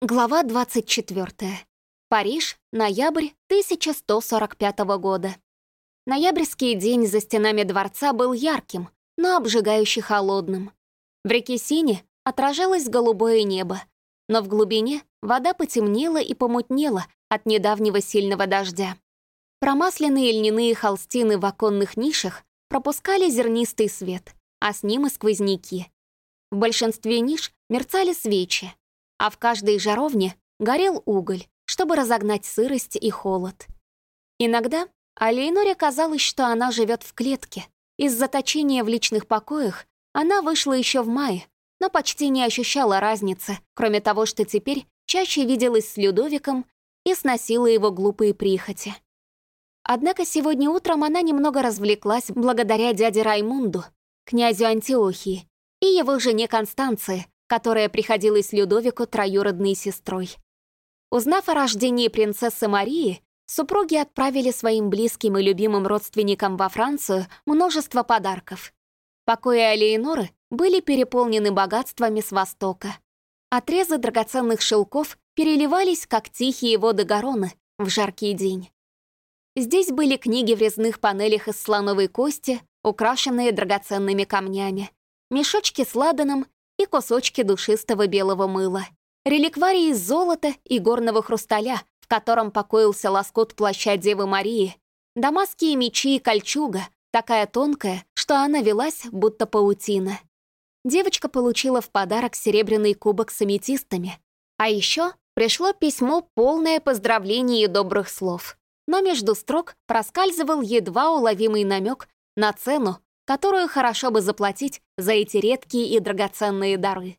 Глава 24. Париж, ноябрь 1145 года. Ноябрьский день за стенами дворца был ярким, но обжигающе холодным. В реке Сине отражалось голубое небо, но в глубине вода потемнела и помутнела от недавнего сильного дождя. Промасленные льняные холстины в оконных нишах пропускали зернистый свет, а с ним и сквозняки. В большинстве ниш мерцали свечи, а в каждой жаровне горел уголь, чтобы разогнать сырость и холод. Иногда Алейноре казалось, что она живет в клетке. Из заточения в личных покоях она вышла еще в мае, но почти не ощущала разницы, кроме того, что теперь чаще виделась с Людовиком и сносила его глупые прихоти. Однако сегодня утром она немного развлеклась благодаря дяде Раймунду, князю Антиохии, и его жене Констанции, которая приходилась Людовику троюродной сестрой. Узнав о рождении принцессы Марии, супруги отправили своим близким и любимым родственникам во Францию множество подарков. Покои Алеиноры были переполнены богатствами с Востока. Отрезы драгоценных шелков переливались, как тихие воды Гароны в жаркий день. Здесь были книги в резных панелях из слоновой кости, украшенные драгоценными камнями, мешочки с ладаном и кусочки душистого белого мыла. Реликварии из золота и горного хрусталя, в котором покоился лоскут плаща Девы Марии, дамасские мечи и кольчуга, такая тонкая, что она велась, будто паутина. Девочка получила в подарок серебряный кубок с аметистами. А еще пришло письмо, полное поздравлений и добрых слов. Но между строк проскальзывал едва уловимый намек на цену, которую хорошо бы заплатить за эти редкие и драгоценные дары.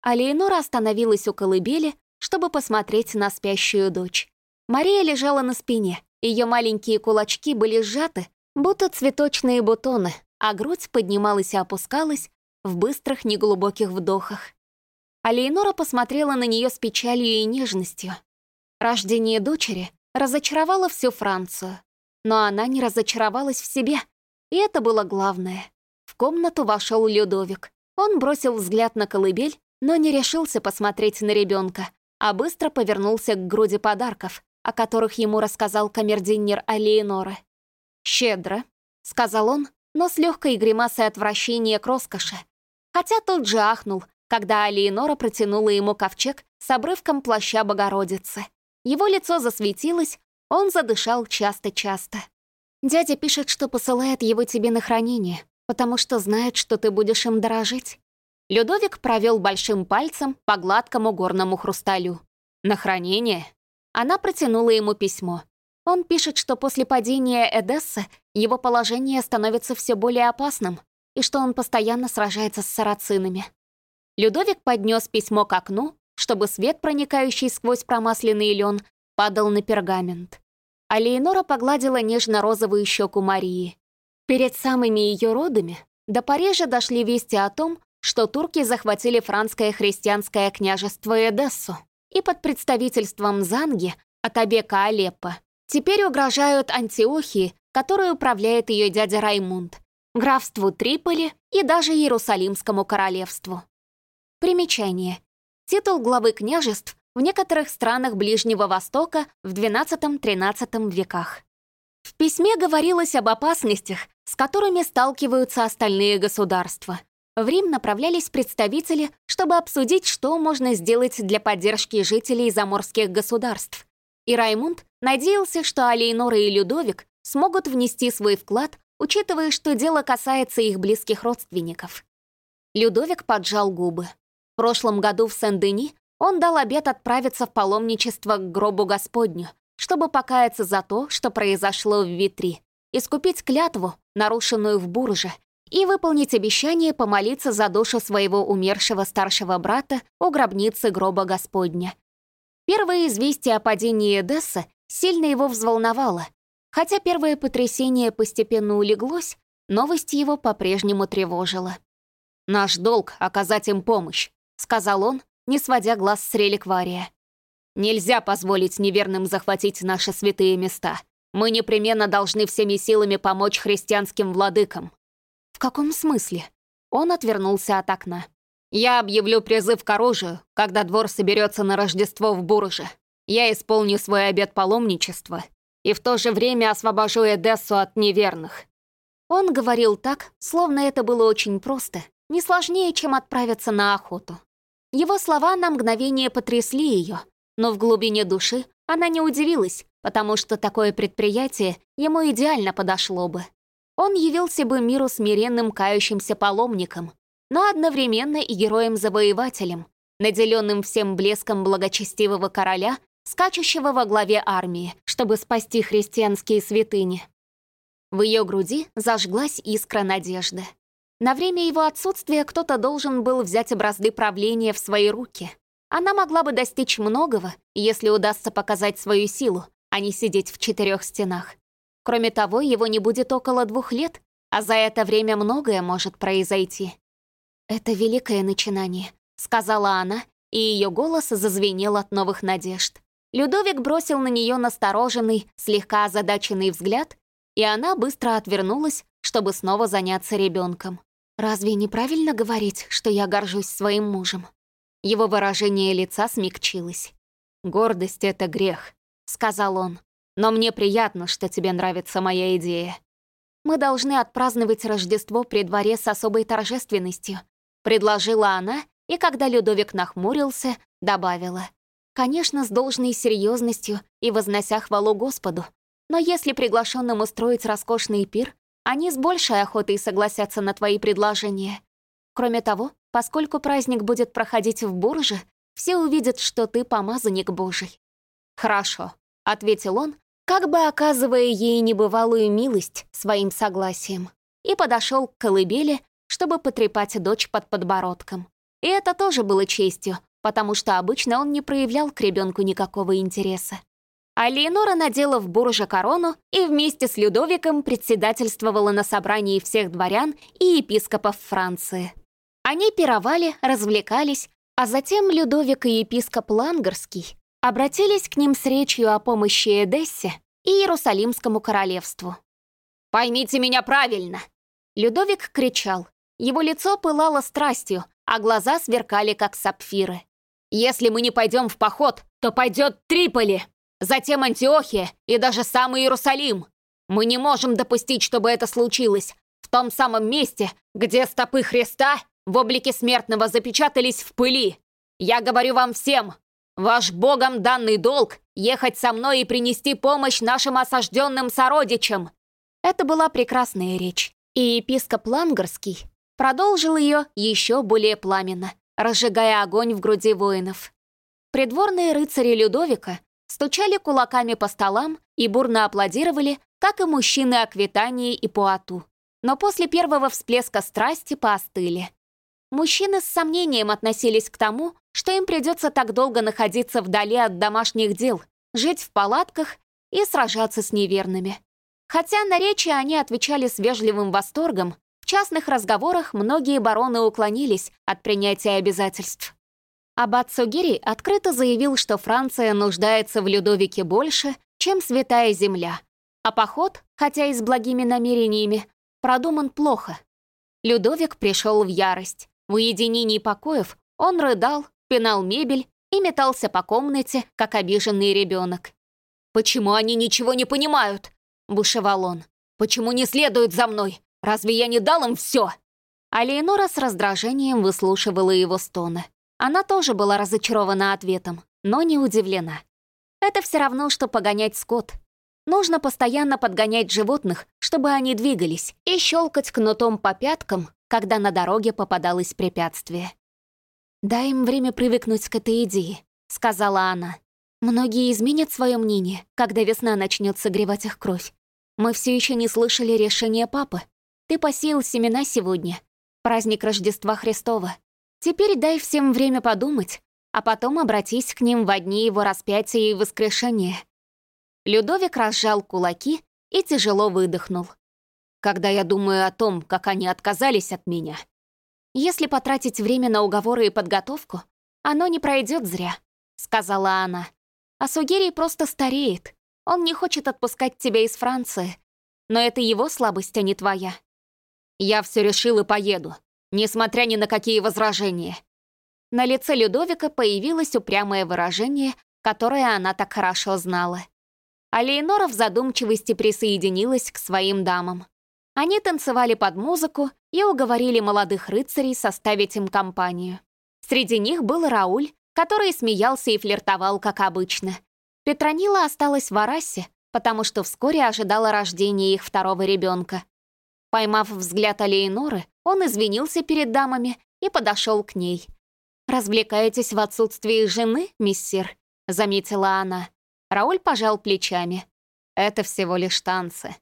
А остановилась у колыбели, чтобы посмотреть на спящую дочь. Мария лежала на спине, ее маленькие кулачки были сжаты, будто цветочные бутоны, а грудь поднималась и опускалась в быстрых неглубоких вдохах. А посмотрела на нее с печалью и нежностью. Рождение дочери разочаровало всю Францию, но она не разочаровалась в себе — и это было главное. В комнату вошел Людовик. Он бросил взгляд на колыбель, но не решился посмотреть на ребенка, а быстро повернулся к груди подарков, о которых ему рассказал камердинер Алиеноры. «Щедро», — сказал он, но с легкой гримасой отвращения к роскоши. Хотя тут же ахнул, когда Алиенора протянула ему ковчег с обрывком плаща Богородицы. Его лицо засветилось, он задышал часто-часто. Дядя пишет, что посылает его тебе на хранение, потому что знает, что ты будешь им дорожить. Людовик провел большим пальцем по гладкому горному хрусталю. На хранение? Она протянула ему письмо. Он пишет, что после падения Эдессы его положение становится все более опасным и что он постоянно сражается с сарацинами. Людовик поднес письмо к окну, чтобы свет, проникающий сквозь промасленный лен, падал на пергамент а Леонора погладила нежно-розовую щеку Марии. Перед самыми ее родами до Парижа дошли вести о том, что турки захватили франское христианское княжество Эдессу и под представительством Занги от Абека Алеппо теперь угрожают Антиохии, которой управляет ее дядя Раймунд, графству Триполи и даже Иерусалимскому королевству. Примечание. Титул главы княжеств в некоторых странах Ближнего Востока в XII-XIII веках. В письме говорилось об опасностях, с которыми сталкиваются остальные государства. В Рим направлялись представители, чтобы обсудить, что можно сделать для поддержки жителей заморских государств. И Раймунд надеялся, что Алейнора и Людовик смогут внести свой вклад, учитывая, что дело касается их близких родственников. Людовик поджал губы. В прошлом году в Сен-Дени он дал обет отправиться в паломничество к гробу Господню, чтобы покаяться за то, что произошло в Витри, искупить клятву, нарушенную в Бурже, и выполнить обещание помолиться за душу своего умершего старшего брата у гробницы гроба Господня. Первое известие о падении Эдесса сильно его взволновало. Хотя первое потрясение постепенно улеглось, новость его по-прежнему тревожила. «Наш долг — оказать им помощь», — сказал он, не сводя глаз с реликвария. «Нельзя позволить неверным захватить наши святые места. Мы непременно должны всеми силами помочь христианским владыкам». «В каком смысле?» Он отвернулся от окна. Я объявлю призыв к оружию, когда двор соберется на Рождество в Бурже. Я исполню свой обет паломничества и в то же время освобожу Эдессу от неверных». Он говорил так, словно это было очень просто, не сложнее, чем отправиться на охоту. Его слова на мгновение потрясли ее, но в глубине души она не удивилась, потому что такое предприятие ему идеально подошло бы. Он явился бы миру смиренным кающимся паломником, но одновременно и героем-завоевателем, наделенным всем блеском благочестивого короля, скачущего во главе армии, чтобы спасти христианские святыни. В ее груди зажглась искра надежды. На время его отсутствия кто-то должен был взять образды правления в свои руки. Она могла бы достичь многого, если удастся показать свою силу, а не сидеть в четырех стенах. Кроме того, его не будет около двух лет, а за это время многое может произойти. «Это великое начинание», — сказала она, и ее голос зазвенел от новых надежд. Людовик бросил на нее настороженный, слегка озадаченный взгляд, и она быстро отвернулась, чтобы снова заняться ребенком. «Разве неправильно говорить, что я горжусь своим мужем?» Его выражение лица смягчилось. «Гордость — это грех», — сказал он. «Но мне приятно, что тебе нравится моя идея. Мы должны отпраздновать Рождество при дворе с особой торжественностью», — предложила она, и когда Людовик нахмурился, добавила. «Конечно, с должной серьезностью и вознося хвалу Господу. Но если приглашенным устроить роскошный пир, они с большей охотой согласятся на твои предложения. Кроме того, поскольку праздник будет проходить в Бурже, все увидят, что ты помазанник Божий». «Хорошо», — ответил он, как бы оказывая ей небывалую милость своим согласием, и подошел к колыбели, чтобы потрепать дочь под подбородком. И это тоже было честью, потому что обычно он не проявлял к ребенку никакого интереса. А Леонора надела в бурже корону и вместе с Людовиком председательствовала на собрании всех дворян и епископов Франции. Они пировали, развлекались, а затем Людовик и епископ Лангарский обратились к ним с речью о помощи Эдессе и Иерусалимскому королевству. «Поймите меня правильно!» Людовик кричал, его лицо пылало страстью, а глаза сверкали, как сапфиры. «Если мы не пойдем в поход, то пойдет Триполи, затем Антиохия и даже самый Иерусалим. Мы не можем допустить, чтобы это случилось в том самом месте, где стопы Христа в облике смертного запечатались в пыли. Я говорю вам всем, ваш Богом данный долг — ехать со мной и принести помощь нашим осажденным сородичам». Это была прекрасная речь, и епископ Лангарский продолжил ее еще более пламенно, разжигая огонь в груди воинов. Придворные рыцари Людовика стучали кулаками по столам и бурно аплодировали, как и мужчины Аквитании и Пуату. Но после первого всплеска страсти поостыли. Мужчины с сомнением относились к тому, что им придется так долго находиться вдали от домашних дел, жить в палатках и сражаться с неверными. Хотя на речи они отвечали с вежливым восторгом, частных разговорах многие бароны уклонились от принятия обязательств. Аббат Сугири открыто заявил, что Франция нуждается в Людовике больше, чем Святая Земля, а поход, хотя и с благими намерениями, продуман плохо. Людовик пришел в ярость. В уединении покоев он рыдал, пинал мебель и метался по комнате, как обиженный ребенок. «Почему они ничего не понимают?» — бушевал он. «Почему не следуют за мной? Разве я не дал им все?» А Леонора с раздражением выслушивала его стоны. Она тоже была разочарована ответом, но не удивлена. Это все равно, что погонять скот. Нужно постоянно подгонять животных, чтобы они двигались, и щелкать кнутом по пяткам, когда на дороге попадалось препятствие. «Дай им время привыкнуть к этой идее», — сказала она. «Многие изменят свое мнение, когда весна начнет согревать их кровь. Мы все еще не слышали решения папы, ты посеял семена сегодня. Праздник Рождества Христова. Теперь дай всем время подумать, а потом обратись к ним в дни его распятия и воскрешения». Людовик разжал кулаки и тяжело выдохнул. «Когда я думаю о том, как они отказались от меня...» «Если потратить время на уговоры и подготовку, оно не пройдет зря», — сказала она. «А Сугерий просто стареет. Он не хочет отпускать тебя из Франции. Но это его слабость, а не твоя. «Я все решил и поеду. Несмотря ни на какие возражения. На лице Людовика появилось упрямое выражение, которое она так хорошо знала. А Лейнора в задумчивости присоединилась к своим дамам. Они танцевали под музыку и уговорили молодых рыцарей составить им компанию. Среди них был Рауль, который смеялся и флиртовал, как обычно. Петронила осталась в Арасе, потому что вскоре ожидала рождения их второго ребенка. Поймав взгляд Алейноры, он извинился перед дамами и подошел к ней. «Развлекаетесь в отсутствии жены, миссир?» — заметила она. Рауль пожал плечами. «Это всего лишь танцы».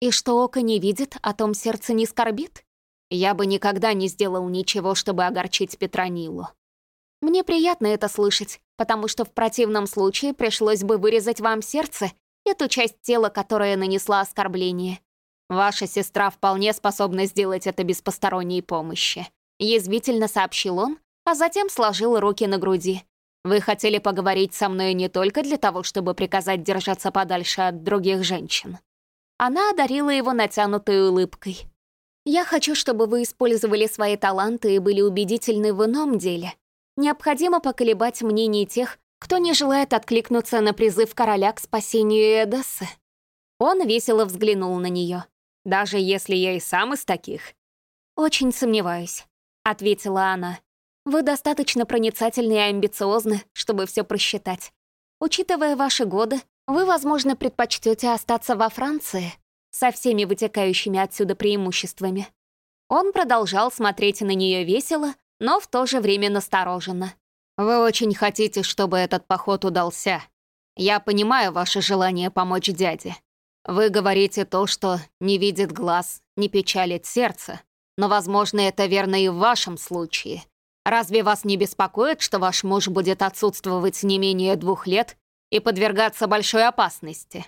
«И что око не видит, о том сердце не скорбит?» «Я бы никогда не сделал ничего, чтобы огорчить Петронилу». «Мне приятно это слышать, потому что в противном случае пришлось бы вырезать вам сердце и ту часть тела, которая нанесла оскорбление. Ваша сестра вполне способна сделать это без посторонней помощи», — язвительно сообщил он, а затем сложил руки на груди. Вы хотели поговорить со мной не только для того, чтобы приказать держаться подальше от других женщин. Она одарила его натянутой улыбкой. «Я хочу, чтобы вы использовали свои таланты и были убедительны в ином деле. Необходимо поколебать мнение тех, кто не желает откликнуться на призыв короля к спасению Эдессы». Он весело взглянул на нее. «Даже если я и сам из таких?» «Очень сомневаюсь», — ответила она. Вы достаточно проницательны и амбициозны, чтобы все просчитать. Учитывая ваши годы, вы, возможно, предпочтете остаться во Франции со всеми вытекающими отсюда преимуществами. Он продолжал смотреть на нее весело, но в то же время настороженно. «Вы очень хотите, чтобы этот поход удался. Я понимаю ваше желание помочь дяде. Вы говорите то, что не видит глаз, не печалит сердце. Но, возможно, это верно и в вашем случае. Разве вас не беспокоит, что ваш муж будет отсутствовать не менее двух лет и подвергаться большой опасности?»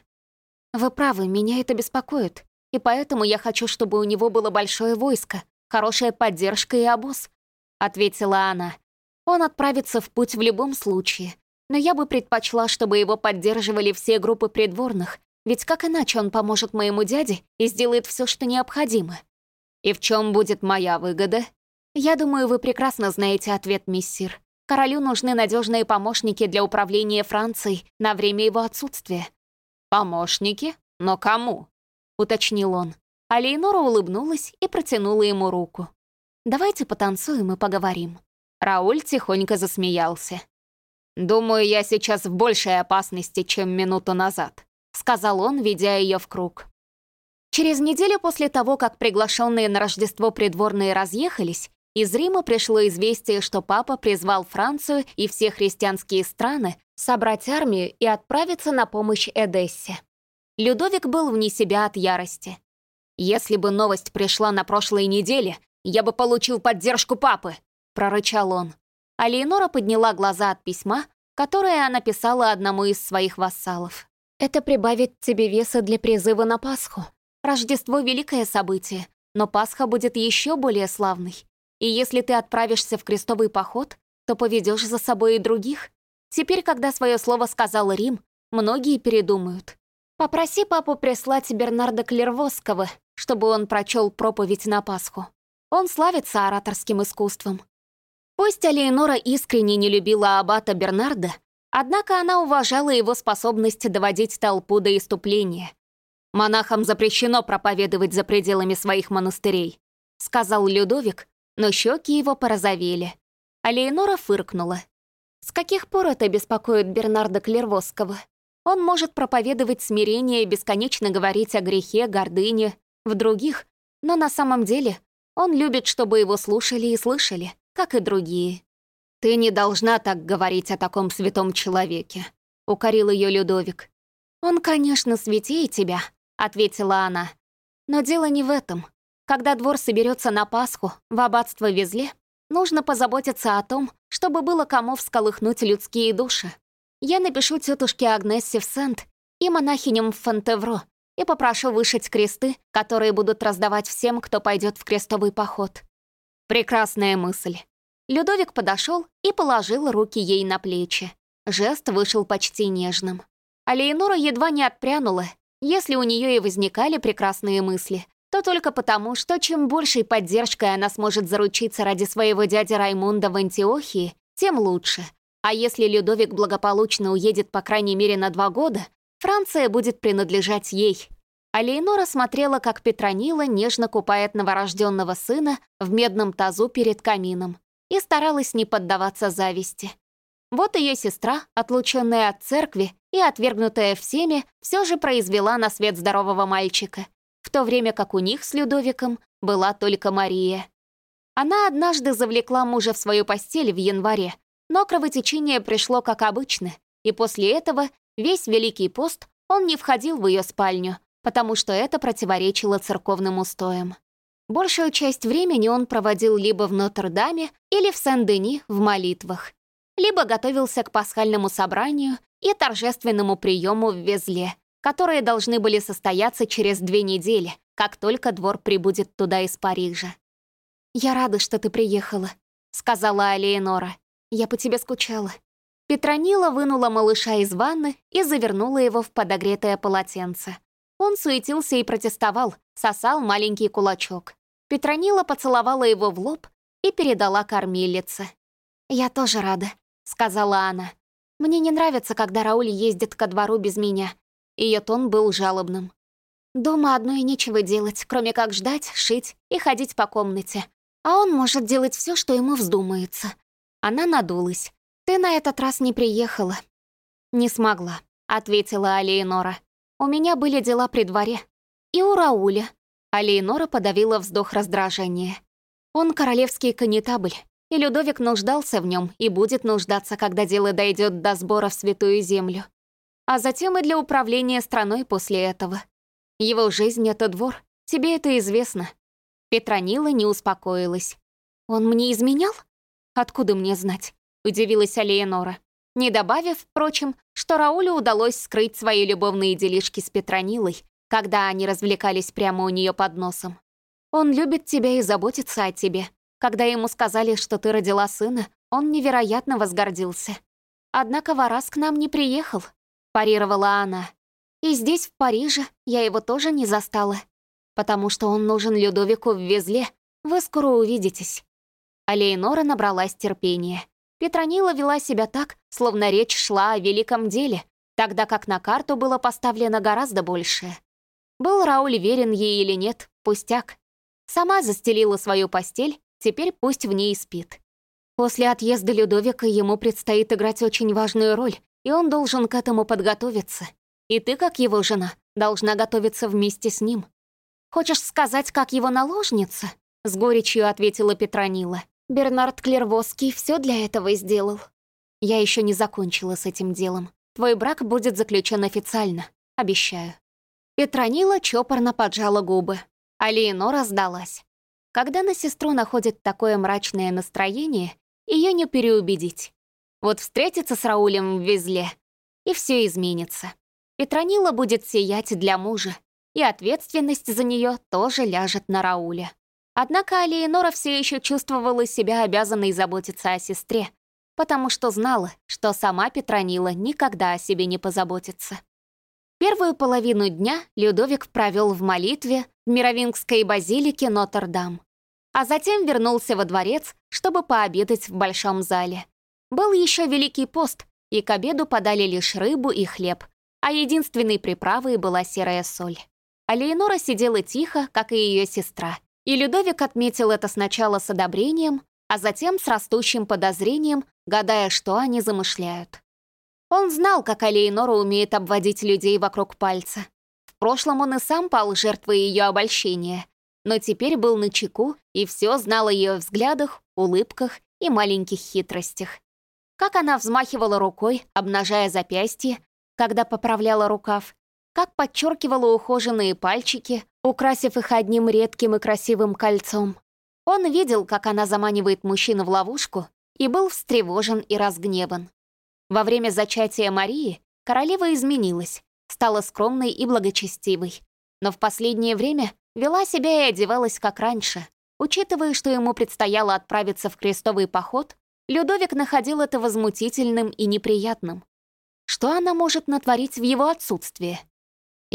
«Вы правы, меня это беспокоит, и поэтому я хочу, чтобы у него было большое войско, хорошая поддержка и обоз», — ответила она. «Он отправится в путь в любом случае, но я бы предпочла, чтобы его поддерживали все группы придворных, ведь как иначе он поможет моему дяде и сделает все, что необходимо?» «И в чем будет моя выгода?» «Я думаю, вы прекрасно знаете ответ, миссир. Королю нужны надежные помощники для управления Францией на время его отсутствия». «Помощники? Но кому?» — уточнил он. А Лейнора улыбнулась и протянула ему руку. «Давайте потанцуем и поговорим». Рауль тихонько засмеялся. «Думаю, я сейчас в большей опасности, чем минуту назад», — сказал он, ведя ее в круг. Через неделю после того, как приглашенные на Рождество придворные разъехались, из Рима пришло известие, что папа призвал Францию и все христианские страны собрать армию и отправиться на помощь Эдессе. Людовик был вне себя от ярости. «Если бы новость пришла на прошлой неделе, я бы получил поддержку папы», — прорычал он. А Леонора подняла глаза от письма, которое она писала одному из своих вассалов. «Это прибавит тебе веса для призыва на Пасху. Рождество — великое событие, но Пасха будет еще более славной. И если ты отправишься в крестовый поход, то поведешь за собой и других. Теперь, когда свое слово сказал Рим, многие передумают. Попроси папу прислать Бернарда Клервосского, чтобы он прочел проповедь на Пасху. Он славится ораторским искусством. Пусть Алиенора искренне не любила аббата Бернарда, однако она уважала его способность доводить толпу до иступления. «Монахам запрещено проповедовать за пределами своих монастырей», сказал Людовик, но щеки его порозовели. А Лейнора фыркнула. «С каких пор это беспокоит Бернарда Клервосского? Он может проповедовать смирение и бесконечно говорить о грехе, гордыне, в других, но на самом деле он любит, чтобы его слушали и слышали, как и другие». «Ты не должна так говорить о таком святом человеке», — укорил ее Людовик. «Он, конечно, святее тебя», — ответила она. «Но дело не в этом. Когда двор соберется на Пасху в аббатство Везле, нужно позаботиться о том, чтобы было кому всколыхнуть людские души. Я напишу тетушке Агнессе в Сент и монахиням в Фонтевро и попрошу вышить кресты, которые будут раздавать всем, кто пойдет в крестовый поход. Прекрасная мысль. Людовик подошел и положил руки ей на плечи. Жест вышел почти нежным. А Леонора едва не отпрянула. Если у нее и возникали прекрасные мысли, то только потому, что чем большей поддержкой она сможет заручиться ради своего дяди Раймунда в Антиохии, тем лучше. А если Людовик благополучно уедет по крайней мере на два года, Франция будет принадлежать ей. А Лейнора смотрела, как Петронила нежно купает новорожденного сына в медном тазу перед камином и старалась не поддаваться зависти. Вот ее сестра, отлученная от церкви и отвергнутая всеми, все же произвела на свет здорового мальчика, в то время как у них с Людовиком была только Мария. Она однажды завлекла мужа в свою постель в январе, но кровотечение пришло как обычно, и после этого весь Великий пост он не входил в ее спальню, потому что это противоречило церковным устоям. Большую часть времени он проводил либо в Нотр-Даме или в Сен-Дени в молитвах, либо готовился к пасхальному собранию и торжественному приему в Везле, которые должны были состояться через две недели, как только двор прибудет туда из Парижа. «Я рада, что ты приехала», — сказала Алиенора. «Я по тебе скучала». Петронила вынула малыша из ванны и завернула его в подогретое полотенце. Он суетился и протестовал, сосал маленький кулачок. Петронила поцеловала его в лоб и передала кормилице. «Я тоже рада», — сказала она. «Мне не нравится, когда Рауль ездит ко двору без меня». Ее тон был жалобным. «Дома одной нечего делать, кроме как ждать, шить и ходить по комнате. А он может делать все, что ему вздумается». Она надулась. «Ты на этот раз не приехала». «Не смогла», — ответила Алиенора. «У меня были дела при дворе. И у Рауля». Алиенора подавила вздох раздражения. «Он королевский конетабль, и Людовик нуждался в нем и будет нуждаться, когда дело дойдет до сбора в Святую Землю. А затем и для управления страной после этого. Его жизнь — это двор, тебе это известно. Петронила не успокоилась. «Он мне изменял? Откуда мне знать?» — удивилась Алиенора. Не добавив, впрочем, что Раулю удалось скрыть свои любовные делишки с Петронилой, когда они развлекались прямо у нее под носом. «Он любит тебя и заботится о тебе», когда ему сказали, что ты родила сына, он невероятно возгордился. Однако Варас к нам не приехал, парировала она. И здесь, в Париже, я его тоже не застала. Потому что он нужен Людовику в Везле. Вы скоро увидитесь. А Лейнора набралась терпения. Петронила вела себя так, словно речь шла о великом деле, тогда как на карту было поставлено гораздо большее. Был Рауль верен ей или нет, пустяк. Сама застелила свою постель Теперь пусть в ней спит. После отъезда Людовика ему предстоит играть очень важную роль, и он должен к этому подготовиться. И ты, как его жена, должна готовиться вместе с ним. Хочешь сказать, как его наложница? С горечью ответила Петронила. Бернард Клервоский все для этого сделал. Я еще не закончила с этим делом. Твой брак будет заключен официально, обещаю. Петронила чопорно поджала губы, а Леонора сдалась. Когда на сестру находит такое мрачное настроение, ее не переубедить. Вот встретится с Раулем в Везле, и все изменится. Петронила будет сиять для мужа, и ответственность за нее тоже ляжет на Рауля. Однако Алиенора все еще чувствовала себя обязанной заботиться о сестре, потому что знала, что сама Петронила никогда о себе не позаботится. Первую половину дня Людовик провел в молитве в Мировингской базилике Нотр-Дам, а затем вернулся во дворец, чтобы пообедать в большом зале. Был еще Великий пост, и к обеду подали лишь рыбу и хлеб, а единственной приправой была серая соль. А Леонора сидела тихо, как и ее сестра, и Людовик отметил это сначала с одобрением, а затем с растущим подозрением, гадая, что они замышляют. Он знал, как Алейнора умеет обводить людей вокруг пальца. В прошлом он и сам пал жертвой ее обольщения, но теперь был на чеку и все знал о ее взглядах, улыбках и маленьких хитростях. Как она взмахивала рукой, обнажая запястье, когда поправляла рукав, как подчеркивала ухоженные пальчики, украсив их одним редким и красивым кольцом. Он видел, как она заманивает мужчину в ловушку, и был встревожен и разгневан. Во время зачатия Марии королева изменилась, стала скромной и благочестивой, но в последнее время вела себя и одевалась как раньше. Учитывая, что ему предстояло отправиться в крестовый поход, Людовик находил это возмутительным и неприятным. Что она может натворить в его отсутствие?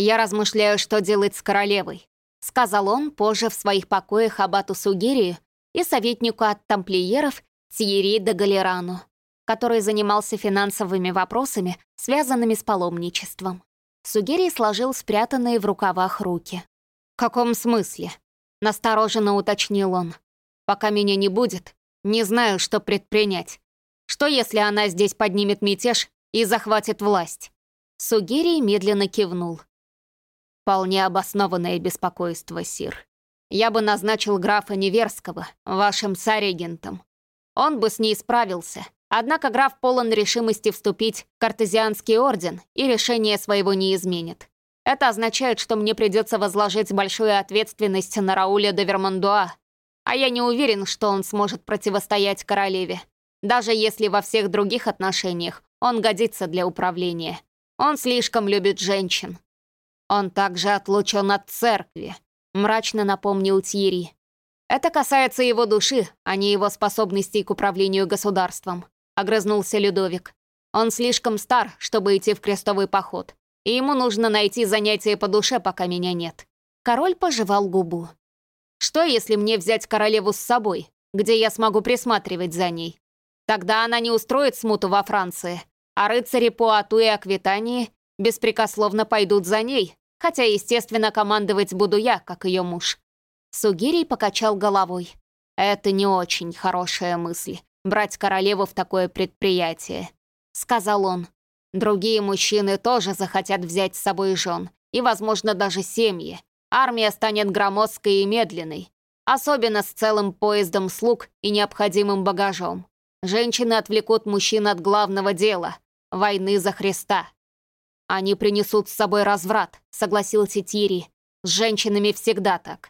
Я размышляю, что делать с королевой. — сказал он позже в своих покоях абату Сугерию и советнику от тамплиеров Тьерри де Галерану, который занимался финансовыми вопросами, связанными с паломничеством. Сугерий сложил спрятанные в рукавах руки. «В каком смысле?» — настороженно уточнил он. «Пока меня не будет, не знаю, что предпринять. Что, если она здесь поднимет мятеж и захватит власть?» Сугерий медленно кивнул. «Вполне обоснованное беспокойство, Сир. Я бы назначил графа Неверского вашим сарегентом. Он бы с ней справился. Однако граф полон решимости вступить в картезианский орден и решение своего не изменит. Это означает, что мне придется возложить большую ответственность на Рауля де Вермандуа, а я не уверен, что он сможет противостоять королеве. Даже если во всех других отношениях он годится для управления. Он слишком любит женщин. Он также отлучен от церкви, мрачно напомнил Тьерри. Это касается его души, а не его способностей к управлению государством, огрызнулся Людовик. Он слишком стар, чтобы идти в крестовый поход, и ему нужно найти занятие по душе, пока меня нет. Король пожевал губу. Что, если мне взять королеву с собой, где я смогу присматривать за ней? Тогда она не устроит смуту во Франции, а рыцари Пуату и Аквитании беспрекословно пойдут за ней, хотя, естественно, командовать буду я, как ее муж». Сугирий покачал головой. «Это не очень хорошая мысль, брать королеву в такое предприятие», — сказал он. «Другие мужчины тоже захотят взять с собой жен, и, возможно, даже семьи. Армия станет громоздкой и медленной, особенно с целым поездом слуг и необходимым багажом. Женщины отвлекут мужчин от главного дела — войны за Христа. «Они принесут с собой разврат», — согласился Тири. «С женщинами всегда так».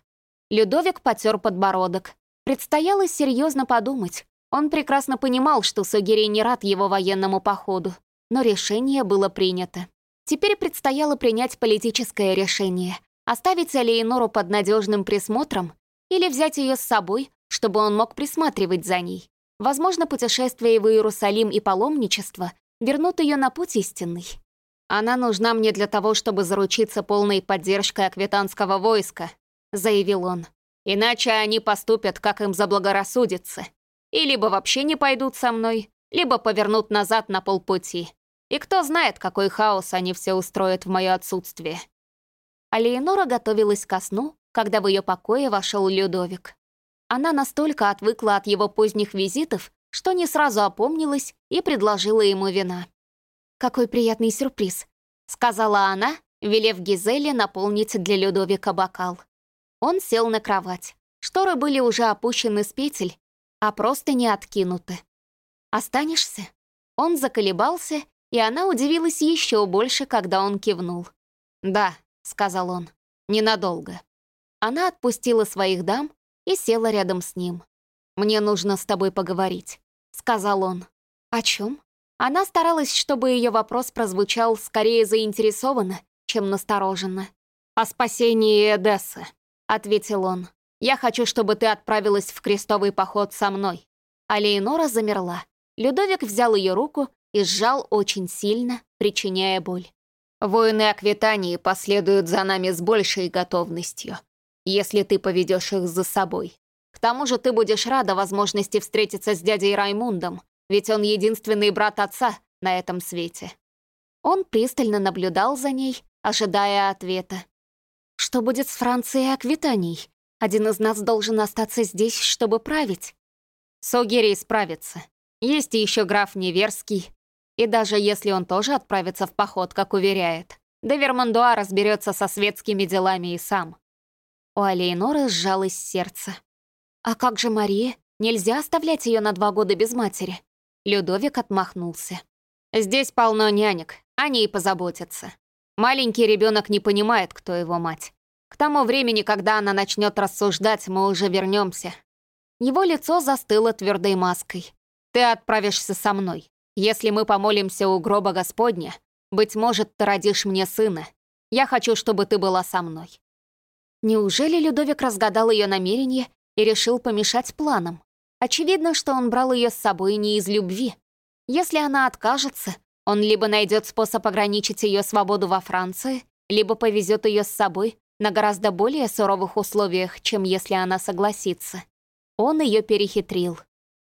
Людовик потер подбородок. Предстояло серьезно подумать. Он прекрасно понимал, что Сагирей не рад его военному походу, но решение было принято. Теперь предстояло принять политическое решение — оставить Алиенору под надежным присмотром или взять ее с собой, чтобы он мог присматривать за ней. Возможно, путешествие в Иерусалим и паломничество вернут ее на путь истинный. «Она нужна мне для того, чтобы заручиться полной поддержкой аквитанского войска», — заявил он. «Иначе они поступят, как им заблагорассудится. И либо вообще не пойдут со мной, либо повернут назад на полпути. И кто знает, какой хаос они все устроят в мое отсутствие». А готовилась ко сну, когда в ее покое вошел Людовик. Она настолько отвыкла от его поздних визитов, что не сразу опомнилась и предложила ему вина. «Какой приятный сюрприз», — сказала она, велев Гизеле наполнить для Людовика бокал. Он сел на кровать. Шторы были уже опущены с петель, а просто не откинуты. «Останешься?» Он заколебался, и она удивилась еще больше, когда он кивнул. «Да», — сказал он, — «ненадолго». Она отпустила своих дам и села рядом с ним. «Мне нужно с тобой поговорить», — сказал он. «О чем?» Она старалась, чтобы ее вопрос прозвучал скорее заинтересованно, чем настороженно. «О спасении Эдессы», — ответил он. «Я хочу, чтобы ты отправилась в крестовый поход со мной». А Леонора замерла. Людовик взял ее руку и сжал очень сильно, причиняя боль. «Воины Аквитании последуют за нами с большей готовностью, если ты поведешь их за собой. К тому же ты будешь рада возможности встретиться с дядей Раймундом, ведь он единственный брат отца на этом свете. Он пристально наблюдал за ней, ожидая ответа. «Что будет с Францией и Аквитанией? Один из нас должен остаться здесь, чтобы править». Согерий справится. Есть еще граф Неверский. И даже если он тоже отправится в поход, как уверяет, Девермандуа разберется со светскими делами и сам. У Алейноры сжалось сердце. «А как же Мария? Нельзя оставлять ее на два года без матери?» Людовик отмахнулся. «Здесь полно нянек, они и позаботятся. Маленький ребенок не понимает, кто его мать. К тому времени, когда она начнет рассуждать, мы уже вернемся. Его лицо застыло твердой маской. «Ты отправишься со мной. Если мы помолимся у гроба Господня, быть может, ты родишь мне сына. Я хочу, чтобы ты была со мной». Неужели Людовик разгадал ее намерение и решил помешать планам? Очевидно, что он брал ее с собой не из любви. Если она откажется, он либо найдет способ ограничить ее свободу во Франции, либо повезет ее с собой, на гораздо более суровых условиях, чем если она согласится. Он ее перехитрил.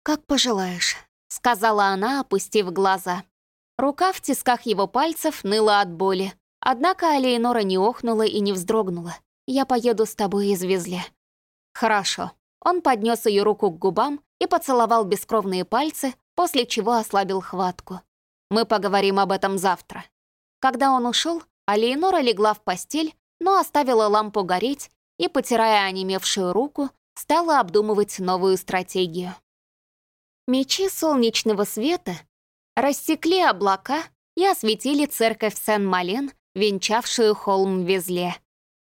«Как пожелаешь», — сказала она, опустив глаза. Рука в тисках его пальцев ныла от боли. Однако Алейнора не охнула и не вздрогнула. «Я поеду с тобой из Везле». «Хорошо». Он поднес ее руку к губам и поцеловал бескровные пальцы, после чего ослабил хватку. «Мы поговорим об этом завтра». Когда он ушел, Алейнора легла в постель, но оставила лампу гореть и, потирая онемевшую руку, стала обдумывать новую стратегию. Мечи солнечного света рассекли облака и осветили церковь Сен-Мален, венчавшую холм Везле.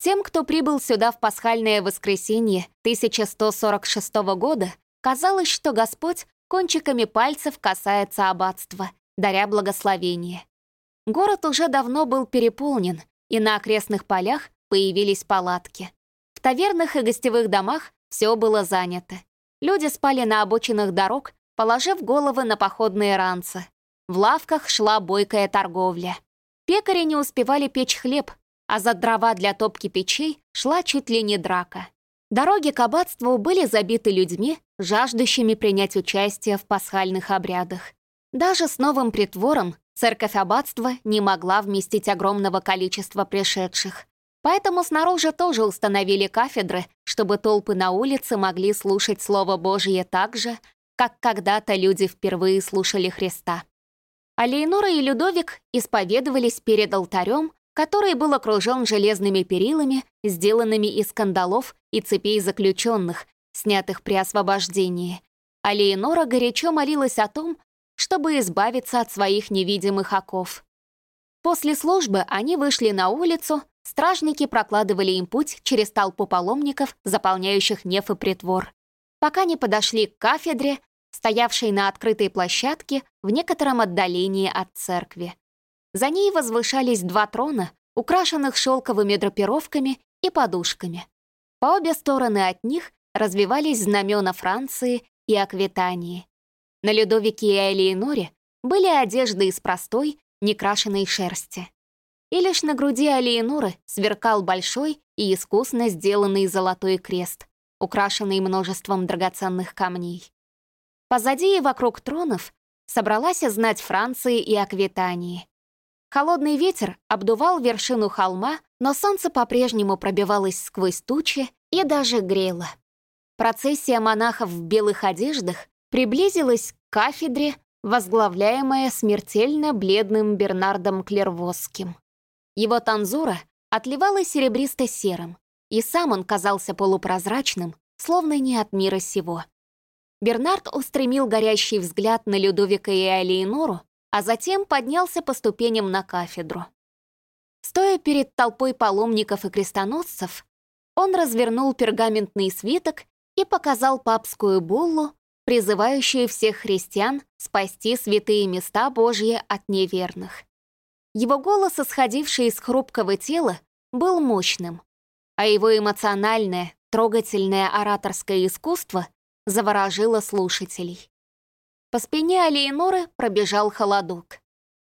Тем, кто прибыл сюда в пасхальное воскресенье 1146 года, казалось, что Господь кончиками пальцев касается аббатства, даря благословение. Город уже давно был переполнен, и на окрестных полях появились палатки. В тавернах и гостевых домах все было занято. Люди спали на обочинах дорог, положив головы на походные ранцы. В лавках шла бойкая торговля. Пекари не успевали печь хлеб, а за дрова для топки печей шла чуть ли не драка. Дороги к аббатству были забиты людьми, жаждущими принять участие в пасхальных обрядах. Даже с новым притвором церковь аббатства не могла вместить огромного количества пришедших. Поэтому снаружи тоже установили кафедры, чтобы толпы на улице могли слушать Слово Божье так же, как когда-то люди впервые слушали Христа. А Лейнора и Людовик исповедовались перед алтарем, который был окружен железными перилами, сделанными из кандалов и цепей заключенных, снятых при освобождении. А Лейнора горячо молилась о том, чтобы избавиться от своих невидимых оков. После службы они вышли на улицу, стражники прокладывали им путь через толпу паломников, заполняющих неф и притвор. Пока не подошли к кафедре, стоявшей на открытой площадке в некотором отдалении от церкви. За ней возвышались два трона, украшенных шелковыми драпировками и подушками. По обе стороны от них развивались знамена Франции и Аквитании. На Людовике и Элеоноре были одежды из простой, некрашенной шерсти. И лишь на груди Алиеноры сверкал большой и искусно сделанный золотой крест, украшенный множеством драгоценных камней. Позади и вокруг тронов собралась знать Франции и Аквитании. Холодный ветер обдувал вершину холма, но солнце по-прежнему пробивалось сквозь тучи и даже грело. Процессия монахов в белых одеждах приблизилась к кафедре, возглавляемая смертельно бледным Бернардом Клервосским. Его танзура отливала серебристо-серым, и сам он казался полупрозрачным, словно не от мира сего. Бернард устремил горящий взгляд на Людовика и Алиенору, а затем поднялся по ступеням на кафедру. Стоя перед толпой паломников и крестоносцев, он развернул пергаментный свиток и показал папскую буллу, призывающую всех христиан спасти святые места Божьи от неверных. Его голос, исходивший из хрупкого тела, был мощным, а его эмоциональное, трогательное ораторское искусство заворожило слушателей. По спине Алиеноры пробежал холодок.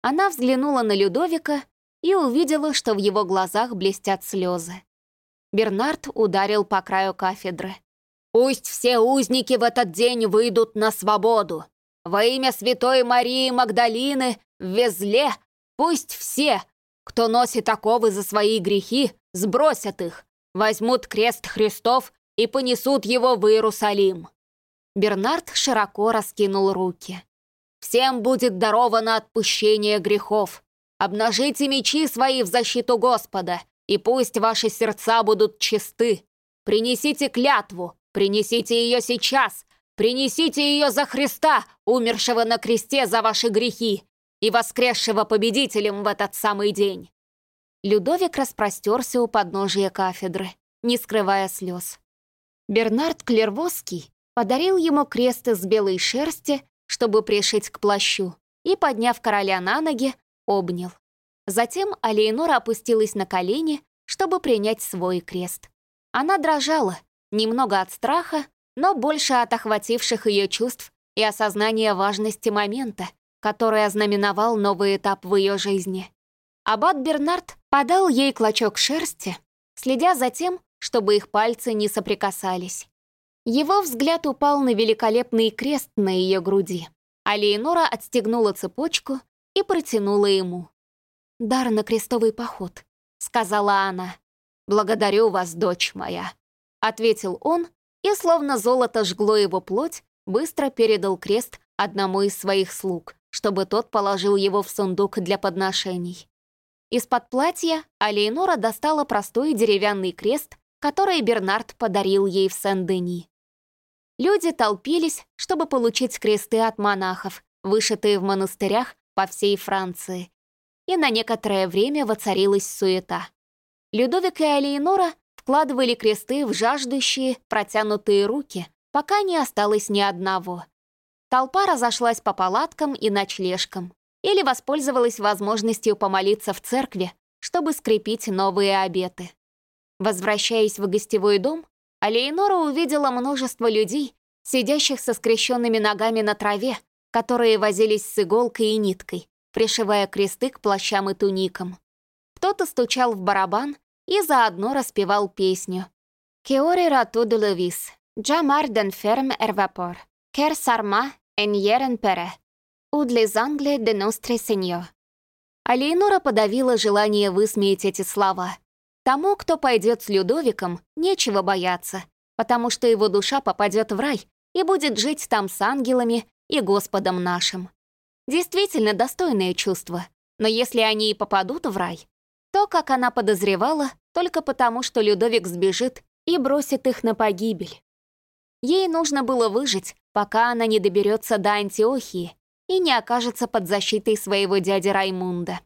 Она взглянула на Людовика и увидела, что в его глазах блестят слезы. Бернард ударил по краю кафедры. «Пусть все узники в этот день выйдут на свободу! Во имя Святой Марии Магдалины в Везле пусть все, кто носит оковы за свои грехи, сбросят их, возьмут крест Христов и понесут его в Иерусалим. Бернард широко раскинул руки. «Всем будет даровано отпущение грехов. Обнажите мечи свои в защиту Господа, и пусть ваши сердца будут чисты. Принесите клятву, принесите ее сейчас, принесите ее за Христа, умершего на кресте за ваши грехи и воскресшего победителем в этот самый день». Людовик распростерся у подножия кафедры, не скрывая слез. Бернард Клервосский подарил ему крест из белой шерсти, чтобы пришить к плащу, и, подняв короля на ноги, обнял. Затем Алейнора опустилась на колени, чтобы принять свой крест. Она дрожала, немного от страха, но больше от охвативших ее чувств и осознания важности момента, который ознаменовал новый этап в ее жизни. Аббат Бернард подал ей клочок шерсти, следя за тем, чтобы их пальцы не соприкасались. Его взгляд упал на великолепный крест на ее груди, а Леонора отстегнула цепочку и протянула ему. «Дар на крестовый поход», — сказала она. «Благодарю вас, дочь моя», — ответил он, и, словно золото жгло его плоть, быстро передал крест одному из своих слуг, чтобы тот положил его в сундук для подношений. Из-под платья Алейнора достала простой деревянный крест, который Бернард подарил ей в Сен-Дени. Люди толпились, чтобы получить кресты от монахов, вышитые в монастырях по всей Франции. И на некоторое время воцарилась суета. Людовик и Алиенора вкладывали кресты в жаждущие, протянутые руки, пока не осталось ни одного. Толпа разошлась по палаткам и ночлежкам или воспользовалась возможностью помолиться в церкви, чтобы скрепить новые обеты. Возвращаясь в гостевой дом, а Лейнора увидела множество людей, сидящих со скрещенными ногами на траве, которые возились с иголкой и ниткой, пришивая кресты к плащам и туникам. Кто-то стучал в барабан и заодно распевал песню. «Кеори рату де левис, джамар ден ферм эрвапор, кер сарма эньерен пере, уд les anglais de nostre seigneur». А подавила желание высмеять эти слова — Тому, кто пойдет с Людовиком, нечего бояться, потому что его душа попадет в рай и будет жить там с ангелами и Господом нашим. Действительно достойное чувство, но если они и попадут в рай, то, как она подозревала, только потому, что Людовик сбежит и бросит их на погибель. Ей нужно было выжить, пока она не доберется до Антиохии и не окажется под защитой своего дяди Раймунда.